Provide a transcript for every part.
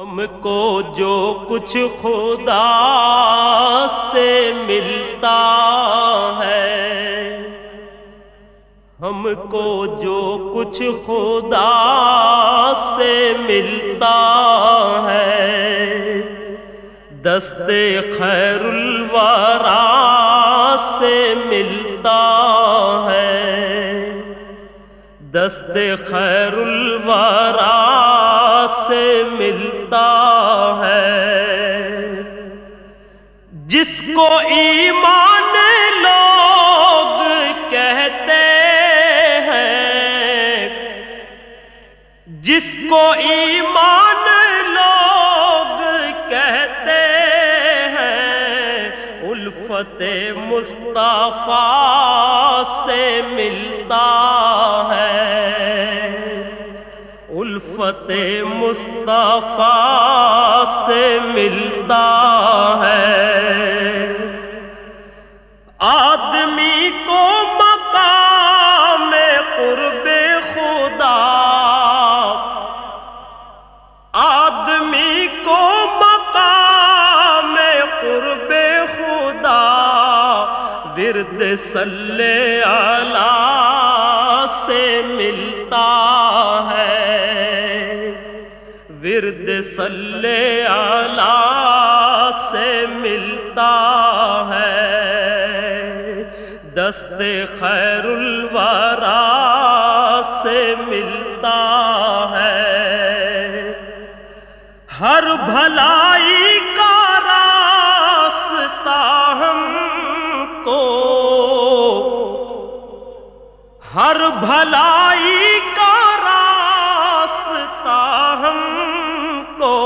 ہم کو جو کچھ خدا سے ملتا ہے، ہم کو جو کچھ خدا سے ملتا ہے۔ دست خیر الورا سے ملتا ہے۔ دست خیر الورا جس کو ایمان لوگ کہتے ہیں، جس کو ایمان لوگ کہتے ہیں، الفت مصطفیٰ سے ملتا ہے۔ الفت مصطفیٰ سے ملتا ہے۔ ورد صلی اللہ سے ملتا ہے۔ ورد صلی اللہ سے ملتا ہے۔ دست خیر الورا سے ملتا ہے۔ ہر بھلائی بھلائی کا راستہ ہم کو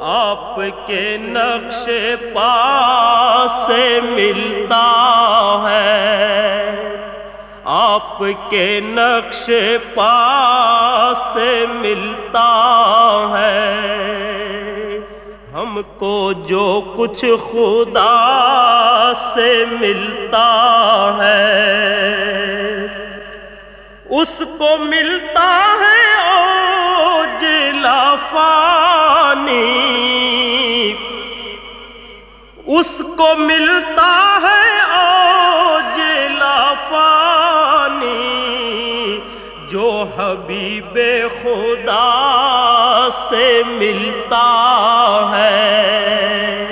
آپ کے نقش پا سے ملتا ہے۔ آپ کے نقش پا سے ملتا ہے۔ ہم کو جو کچھ خدا سے ملتا ہے۔ اس کو ملتا ہے او جلا فانی اس کو ملتا ہے او جلا فانی جو حبیب خدا سے ملتا ہے۔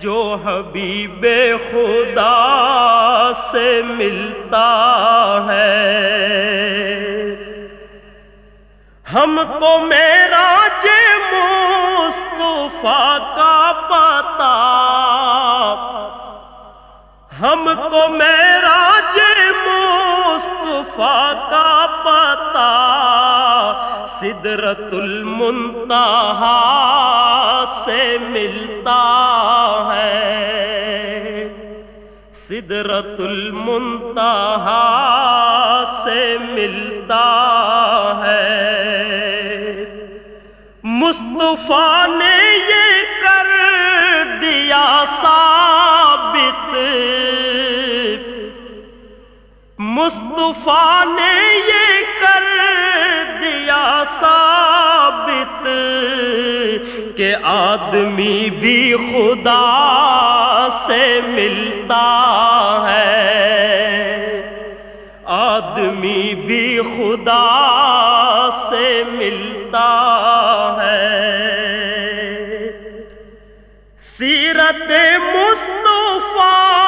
جو حبیب خدا سے ملتا ہے۔ ہم کو میرا جے مصطفیٰ کا پتا۔ ہم کو میرا جے مصطفیٰ کا پتا۔ سدرت المنتہا سے ملتا ہے۔ سدرت المنتہا سے ملتا ہے۔ مصطفیٰ نے یہ کر دیا ثابت۔ مصطفیٰ نے یہ کر دیا ثابت۔ کہ آدمی بھی خدا سے ملتا ہے۔ آدمی بھی خدا سے ملتا ہے۔ سیرت مصطفیٰ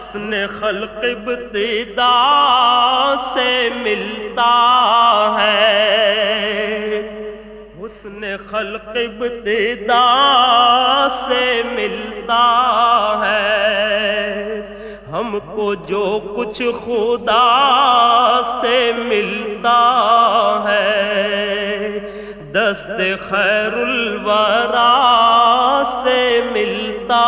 حسن خلق ابتدا سے ملتا ہے۔ حسن خلق ابتدا سے ملتا ہے۔ ہم کو جو کچھ خدا سے ملتا ہے۔ دست خیر الورا سے ملتا